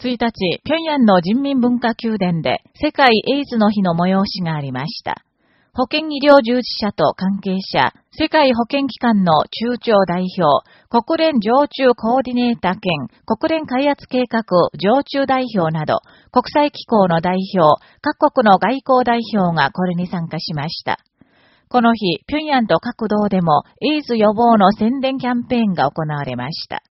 1日、平壌の人民文化宮殿で世界エイズの日の催しがありました。保健医療従事者と関係者、世界保健機関の中長代表、国連常駐コーディネーター兼国連開発計画常駐代表など、国際機構の代表、各国の外交代表がこれに参加しました。この日、平壌と各道でもエイズ予防の宣伝キャンペーンが行われました。